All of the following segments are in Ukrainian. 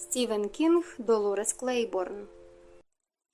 Стівен Кінг Долорес Клейборн.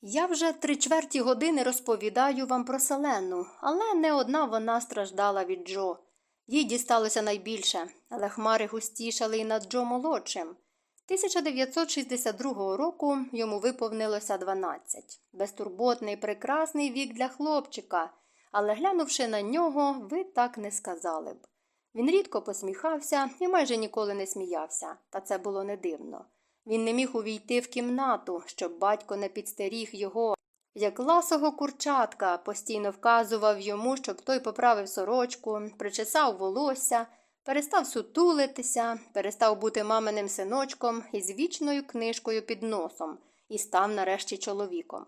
Я вже три чверті години розповідаю вам про Селену, але не одна вона страждала від Джо. Їй дісталося найбільше, але хмари густішали і над Джо молодшим. 1962 року йому виповнилося 12. Безтурботний, прекрасний вік для хлопчика, але глянувши на нього, ви так не сказали б. Він рідко посміхався і майже ніколи не сміявся, та це було не дивно. Він не міг увійти в кімнату, щоб батько не підстеріг його. Як ласого курчатка постійно вказував йому, щоб той поправив сорочку, причесав волосся, перестав сутулитися, перестав бути маминим синочком із вічною книжкою під носом і став нарешті чоловіком.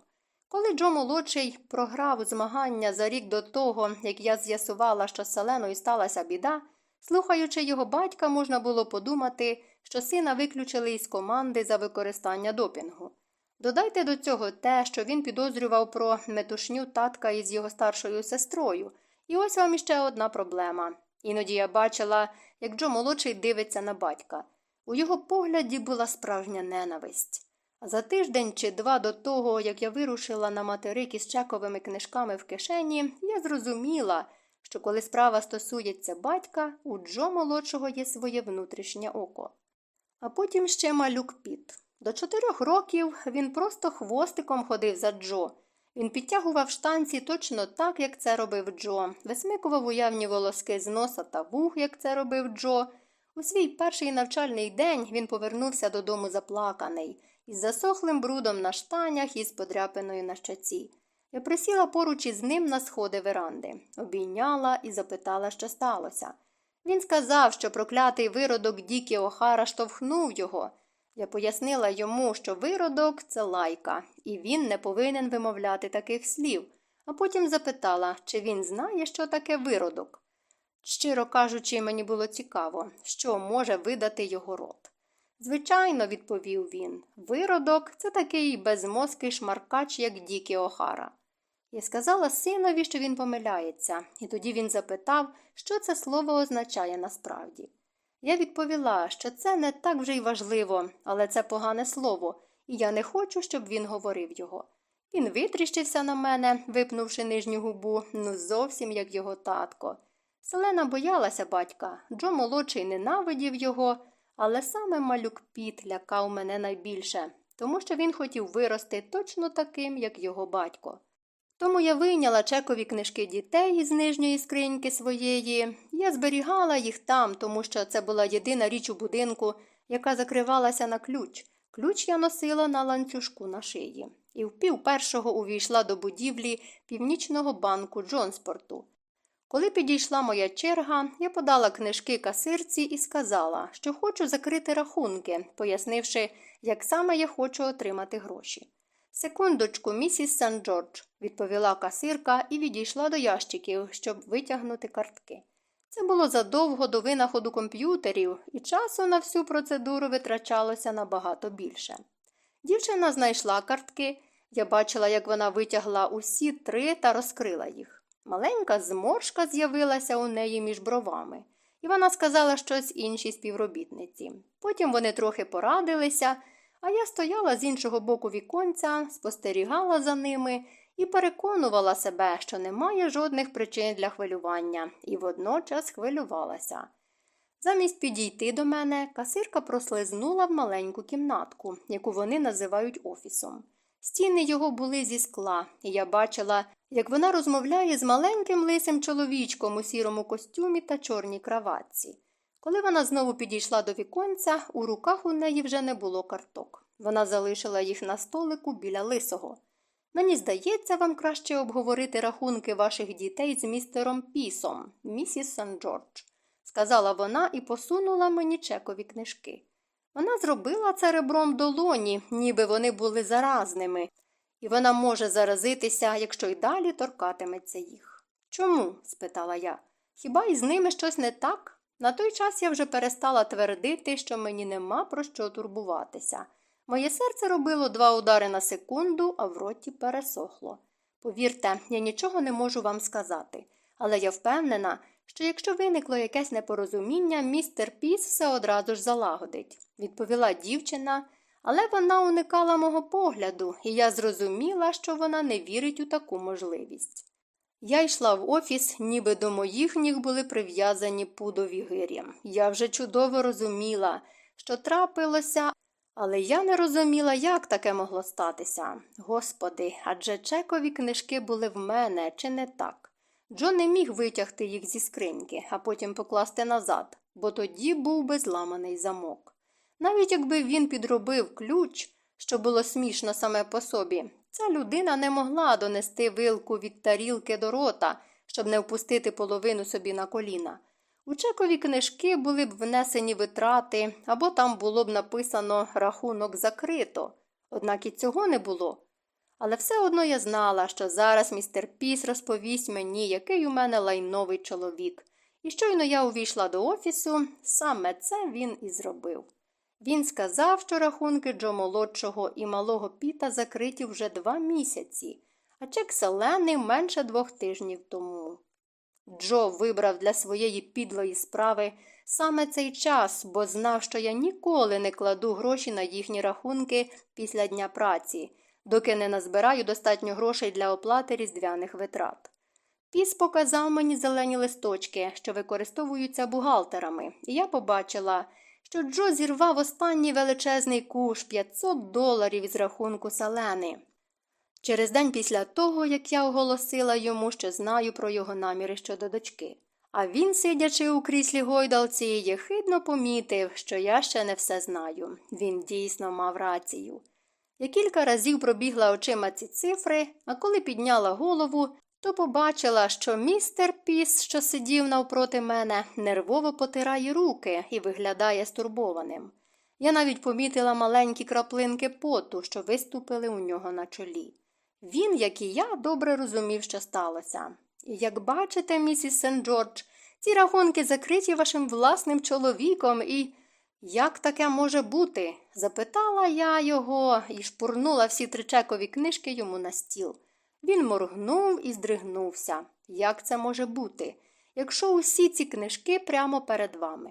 Коли Джо молодший програв змагання за рік до того, як я з'ясувала, що з селеною сталася біда, слухаючи його батька, можна було подумати, що сина виключили із команди за використання допінгу. Додайте до цього те, що він підозрював про метушню татка із його старшою сестрою, і ось вам іще одна проблема. Іноді я бачила, як Джо молодший дивиться на батька. У його погляді була справжня ненависть. За тиждень чи два до того, як я вирушила на материк із чековими книжками в кишені, я зрозуміла, що коли справа стосується батька, у Джо молодшого є своє внутрішнє око. А потім ще малюк Піт. До чотирьох років він просто хвостиком ходив за Джо. Він підтягував штанці точно так, як це робив Джо, висмикував уявні волоски з носа та вух, як це робив Джо. У свій перший навчальний день він повернувся додому заплаканий, із засохлим брудом на штанях і з подряпиною на щоці. Я присіла поруч із ним на сходи веранди, обійняла і запитала, що сталося. Він сказав, що проклятий виродок Дікі Охара штовхнув його. Я пояснила йому, що виродок це лайка, і він не повинен вимовляти таких слів, а потім запитала, чи він знає, що таке виродок. Щиро кажучи, мені було цікаво, що може видати його рот. Звичайно, відповів він, виродок це такий безмозкий шмаркач, як Дікі Охара. Я сказала синові, що він помиляється, і тоді він запитав, що це слово означає насправді. Я відповіла, що це не так вже й важливо, але це погане слово, і я не хочу, щоб він говорив його. Він витріщився на мене, випнувши нижню губу, ну зовсім як його татко. Селена боялася батька, Джо молодший ненавидів його, але саме малюк Піт лякав мене найбільше, тому що він хотів вирости точно таким, як його батько. Тому я вийняла чекові книжки дітей із нижньої скриньки своєї. Я зберігала їх там, тому що це була єдина річ у будинку, яка закривалася на ключ. Ключ я носила на ланцюжку на шиї, і в пів першого увійшла до будівлі північного банку Джонспорту. Коли підійшла моя черга, я подала книжки касирці і сказала, що хочу закрити рахунки, пояснивши, як саме я хочу отримати гроші. Секундочку, місіс Сан Джордж, відповіла касирка і відійшла до ящиків, щоб витягнути картки. Це було задовго до винаходу комп'ютерів, і часу на всю процедуру витрачалося набагато більше. Дівчина знайшла картки. Я бачила, як вона витягла усі три та розкрила їх. Маленька зморшка з'явилася у неї між бровами, і вона сказала щось іншій співробітниці. Потім вони трохи порадилися. А я стояла з іншого боку віконця, спостерігала за ними і переконувала себе, що немає жодних причин для хвилювання, і водночас хвилювалася. Замість підійти до мене, касирка прослизнула в маленьку кімнатку, яку вони називають офісом. Стіни його були зі скла, і я бачила, як вона розмовляє з маленьким лисим чоловічком у сірому костюмі та чорній краватці. Коли вона знову підійшла до віконця, у руках у неї вже не було карток. Вона залишила їх на столику біля лисого. Мені здається, вам краще обговорити рахунки ваших дітей з містером Пісом, місіс Сан Джордж, сказала вона і посунула мені чекові книжки. Вона зробила це ребром долоні, ніби вони були заразними, і вона може заразитися, якщо й далі торкатиметься їх. Чому? спитала я. Хіба із ними щось не так? На той час я вже перестала твердити, що мені нема про що турбуватися. Моє серце робило два удари на секунду, а в роті пересохло. Повірте, я нічого не можу вам сказати, але я впевнена, що якщо виникло якесь непорозуміння, містер Піс все одразу ж залагодить, відповіла дівчина, Але вона уникала мого погляду, і я зрозуміла, що вона не вірить у таку можливість. Я йшла в офіс, ніби до моїх ніг були прив'язані пудові гирі. Я вже чудово розуміла, що трапилося, але я не розуміла, як таке могло статися. Господи, адже чекові книжки були в мене, чи не так? Джо не міг витягти їх зі скриньки, а потім покласти назад, бо тоді був би зламаний замок. Навіть якби він підробив ключ, що було смішно саме по собі, ця людина не могла донести вилку від тарілки до рота, щоб не впустити половину собі на коліна. У чекові книжки були б внесені витрати, або там було б написано рахунок закрито, однак і цього не було. Але все одно я знала, що зараз містер Піс розповість мені, який у мене лайновий чоловік, і щойно я увійшла до офісу, саме це він і зробив. Він сказав, що рахунки Джо молодшого і малого піта закриті вже два місяці, а чек селений менше двох тижнів тому. Джо вибрав для своєї підлої справи саме цей час, бо знав, що я ніколи не кладу гроші на їхні рахунки після дня праці, доки не назбираю достатньо грошей для оплати різдвяних витрат. Піс показав мені зелені листочки, що використовуються бухгалтерами, і я побачила, що Джо зірвав останній величезний куш 500 доларів із рахунку салени. Через день після того, як я оголосила йому, що знаю про його наміри щодо дочки. А він, сидячи у кріслі гойдалці, єхидно помітив, що я ще не все знаю. Він дійсно мав рацію. Я кілька разів пробігла очима ці цифри, а коли підняла голову, то побачила, що містер Піс, що сидів навпроти мене, нервово потирає руки і виглядає стурбованим. Я навіть помітила маленькі краплинки поту, що виступили у нього на чолі. Він, як і я, добре розумів, що сталося. І як бачите, місіс Сент Джордж, ці рахунки закриті вашим власним чоловіком, і як таке може бути? запитала я його і шпурнула всі тричекові книжки йому на стіл. Він моргнув і здригнувся. Як це може бути, якщо усі ці книжки прямо перед вами?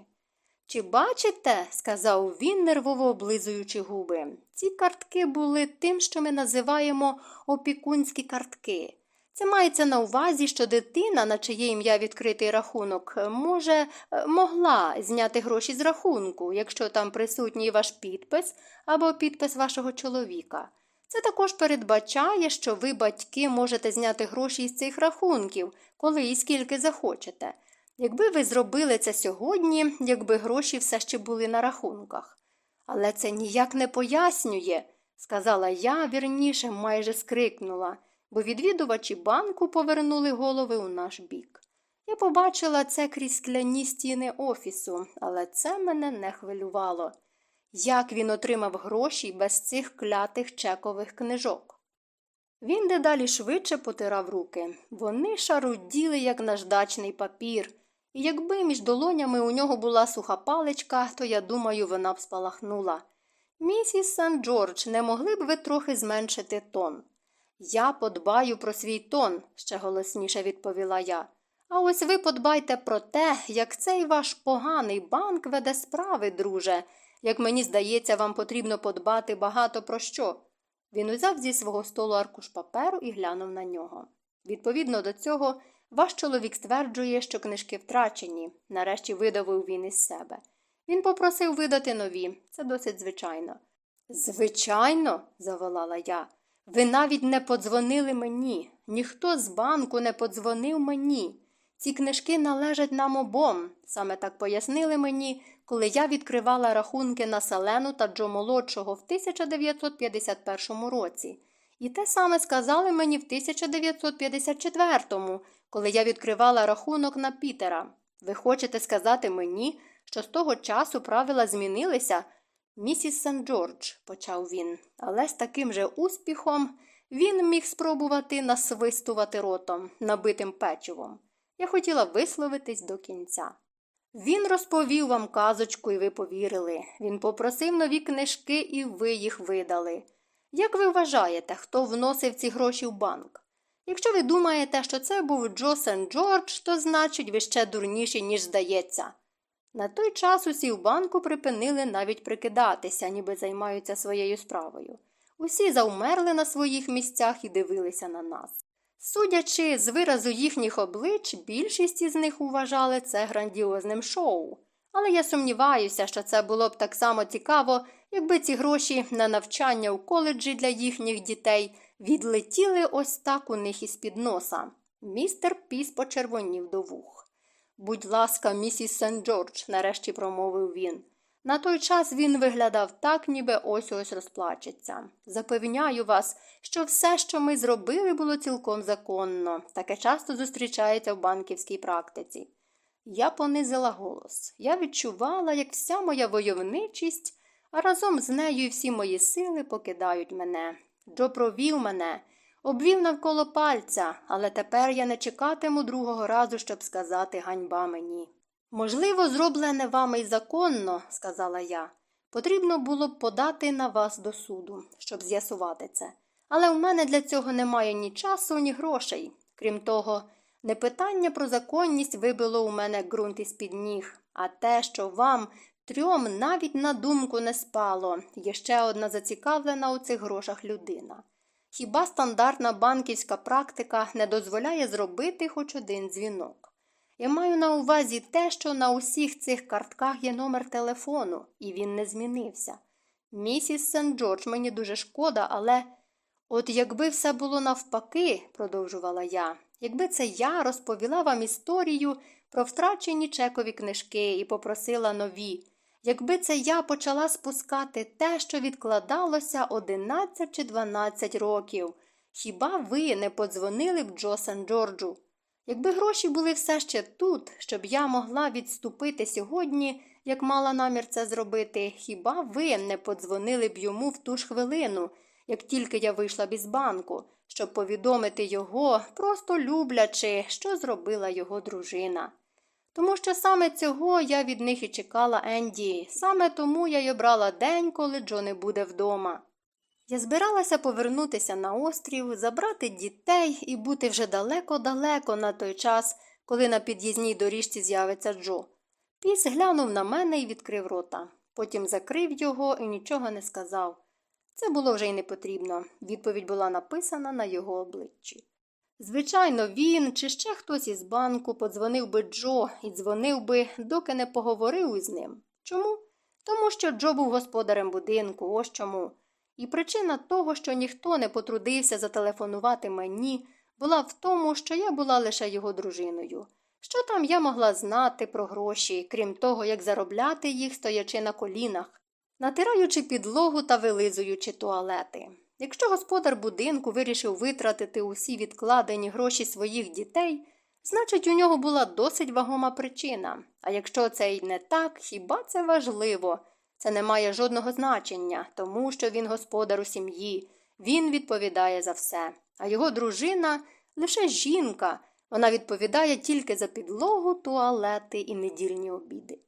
Чи бачите, сказав він, нервово облизуючи губи, ці картки були тим, що ми називаємо опікунські картки. Це мається на увазі, що дитина, на чиє ім'я відкритий рахунок, може, могла зняти гроші з рахунку, якщо там присутній ваш підпис або підпис вашого чоловіка. Це також передбачає, що ви, батьки, можете зняти гроші із цих рахунків, коли і скільки захочете. Якби ви зробили це сьогодні, якби гроші все ще були на рахунках. Але це ніяк не пояснює, сказала я, вірніше, майже скрикнула, бо відвідувачі банку повернули голови у наш бік. Я побачила це крізь скляні стіни офісу, але це мене не хвилювало. Як він отримав гроші без цих клятих чекових книжок? Він дедалі швидше потирав руки. Вони шаруділи, як наждачний папір, і якби між долонями у нього була суха паличка, то, я думаю, вона б спалахнула. Місіс Сент Джордж, не могли б ви трохи зменшити тон? Я подбаю про свій тон, ще голосніше відповіла я. А ось ви подбайте про те, як цей ваш поганий банк веде справи, друже. Як мені здається, вам потрібно подбати багато про що. Він узяв зі свого столу аркуш паперу і глянув на нього. Відповідно до цього, ваш чоловік стверджує, що книжки втрачені, нарешті видавив він із себе. Він попросив видати нові, це досить звичайно. Звичайно, заволала я. Ви навіть не подзвонили мені, ніхто з банку не подзвонив мені. Ці книжки належать нам обом, саме так пояснили мені, коли я відкривала рахунки на Селену та Джо молодшого в 1951 році. І те саме сказали мені в 1954, коли я відкривала рахунок на Пітера. Ви хочете сказати мені, що з того часу правила змінилися? Місіс Сент Джордж, почав він, але з таким же успіхом він міг спробувати насвистувати ротом, набитим печивом. Я хотіла висловитись до кінця. Він розповів вам казочку, і ви повірили. Він попросив нові книжки, і ви їх видали. Як ви вважаєте, хто вносив ці гроші в банк? Якщо ви думаєте, що це був Джо Сент Джордж, то значить ви ще дурніші, ніж здається. На той час усі в банку припинили навіть прикидатися, ніби займаються своєю справою. Усі завмерли на своїх місцях і дивилися на нас. Судячи з виразу їхніх облич, більшість із них вважали це грандіозним шоу. Але я сумніваюся, що це було б так само цікаво, якби ці гроші на навчання у коледжі для їхніх дітей відлетіли ось так у них із під носа. Містер Піс почервонів до вух. Будь ласка, місіс Сент Джордж, нарешті промовив він. На той час він виглядав так, ніби ось ось розплачеться. Запевняю вас, що все, що ми зробили, було цілком законно, таке часто зустрічається в банківській практиці. Я понизила голос. Я відчувала, як вся моя войовничість, а разом з нею всі мої сили покидають мене. Джо провів мене, обвів навколо пальця, але тепер я не чекатиму другого разу, щоб сказати ганьба мені. Можливо, зроблене вами й законно, сказала я. Потрібно було б подати на вас до суду, щоб з'ясувати це. Але у мене для цього немає ні часу, ні грошей. Крім того, не питання про законність вибило у мене ґрунт із під ніг, а те, що вам трьом навіть на думку не спало, є ще одна зацікавлена у цих грошах людина. Хіба стандартна банківська практика не дозволяє зробити хоч один дзвінок? Я маю на увазі те, що на усіх цих картках є номер телефону, і він не змінився. Місіс Сент Джордж, мені дуже шкода, але от якби все було навпаки, продовжувала я, якби це я розповіла вам історію про втрачені чекові книжки і попросила нові, якби це я почала спускати те, що відкладалося 11 чи 12 років, хіба ви не подзвонили б Джо Сент Джорджу? Якби гроші були все ще тут, щоб я могла відступити сьогодні, як мала намір це зробити, хіба ви не подзвонили б йому в ту ж хвилину, як тільки я вийшла б із банку, щоб повідомити його, просто люблячи, що зробила його дружина. Тому що саме цього я від них і чекала Енді, саме тому я й обрала день, коли Джо не буде вдома. Я збиралася повернутися на острів, забрати дітей і бути вже далеко-далеко на той час, коли на під'їзній доріжці з'явиться Джо. Піс глянув на мене і відкрив рота. Потім закрив його і нічого не сказав. Це було вже й не потрібно. Відповідь була написана на його обличчі. Звичайно, він чи ще хтось із банку подзвонив би Джо і дзвонив би, доки не поговорив із ним. Чому? Тому що Джо був господарем будинку, ось чому. І причина того, що ніхто не потрудився зателефонувати мені, була в тому, що я була лише його дружиною. Що там я могла знати про гроші, крім того, як заробляти їх, стоячи на колінах, натираючи підлогу та вилизуючи туалети. Якщо господар будинку вирішив витратити усі відкладені гроші своїх дітей, значить, у нього була досить вагома причина. А якщо це й не так, хіба це важливо? Це не має жодного значення, тому що він господар у сім'ї, він відповідає за все. А його дружина лише жінка, вона відповідає тільки за підлогу, туалети і недільні обіди.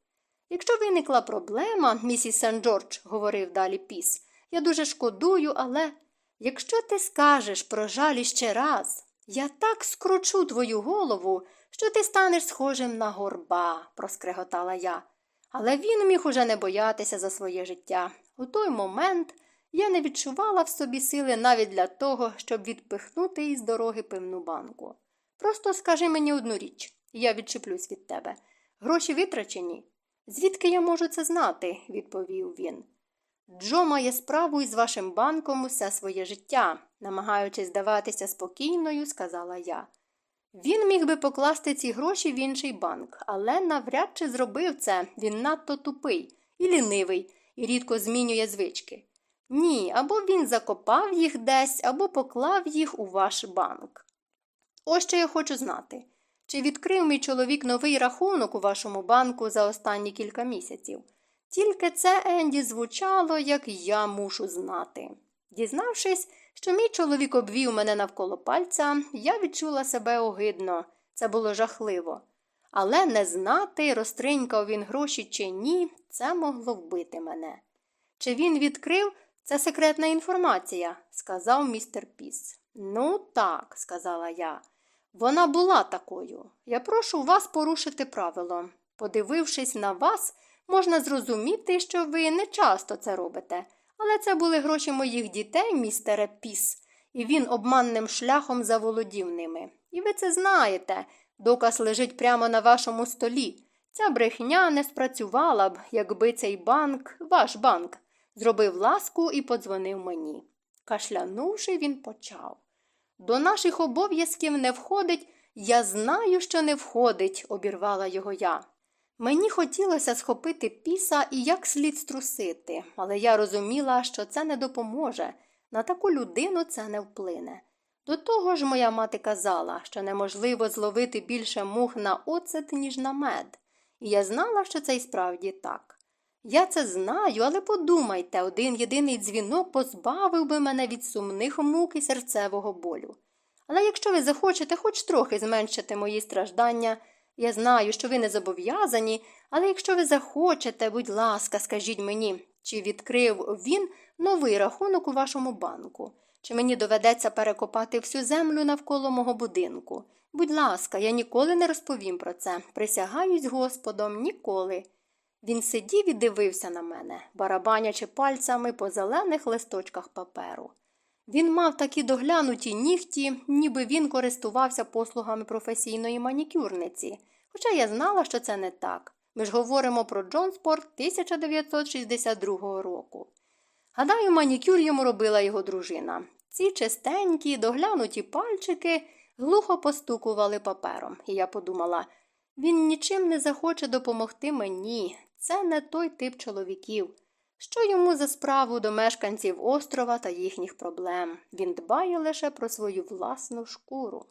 Якщо виникла проблема, місіс Сен Джордж, говорив далі піс, я дуже шкодую, але якщо ти скажеш про жаль іще раз, я так скручу твою голову, що ти станеш схожим на горба, проскреготала я. Але він міг уже не боятися за своє життя. У той момент я не відчувала в собі сили навіть для того, щоб відпихнути із дороги пивну банку. Просто скажи мені одну річ, я відчеплюсь від тебе. Гроші витрачені? Звідки я можу це знати? відповів він. Джо має справу із вашим банком усе своє життя, намагаючись здаватися спокійною, сказала я. Він міг би покласти ці гроші в інший банк, але навряд чи зробив це він надто тупий і лінивий і рідко змінює звички. Ні, або він закопав їх десь, або поклав їх у ваш банк. Ось що я хочу знати. Чи відкрив мій чоловік новий рахунок у вашому банку за останні кілька місяців? Тільки це Енді звучало, як я мушу знати. Дізнавшись, що мій чоловік обвів мене навколо пальця, я відчула себе огидно. Це було жахливо. Але не знати, розтринькав він гроші чи ні, це могло вбити мене. Чи він відкрив це секретна інформація, сказав містер Піс. Ну, так, сказала я. Вона була такою. Я прошу вас порушити правило. Подивившись на вас, можна зрозуміти, що ви не часто це робите. Але це були гроші моїх дітей, містере Піс, і він обманним шляхом заволодів ними. І ви це знаєте. Доказ лежить прямо на вашому столі. Ця брехня не спрацювала б, якби цей банк, ваш банк, зробив ласку і подзвонив мені. Кашлянувши, він почав. До наших обов'язків не входить, я знаю, що не входить, обірвала його я. Мені хотілося схопити піса і як слід струсити, але я розуміла, що це не допоможе. На таку людину це не вплине. До того ж, моя мати казала, що неможливо зловити більше мух на оцет, ніж на мед, і я знала, що це й справді так. Я це знаю, але подумайте, один єдиний дзвінок позбавив би мене від сумних мук і серцевого болю. Але якщо ви захочете хоч трохи зменшити мої страждання, я знаю, що ви не зобов'язані, але якщо ви захочете, будь ласка, скажіть мені, чи відкрив він новий рахунок у вашому банку, чи мені доведеться перекопати всю землю навколо мого будинку. Будь ласка, я ніколи не розповім про це. Присягаюсь Господом, ніколи. Він сидів і дивився на мене, барабанячи пальцями по зелених листочках паперу. Він мав такі доглянуті нігті, ніби він користувався послугами професійної манікюрниці, хоча я знала, що це не так. Ми ж говоримо про Джонспорт 1962 року. Гадаю, манікюр йому робила його дружина. Ці чистенькі, доглянуті пальчики глухо постукували папером, і я подумала він нічим не захоче допомогти мені. Це не той тип чоловіків. Що йому за справу до мешканців острова та їхніх проблем? Він дбає лише про свою власну шкуру.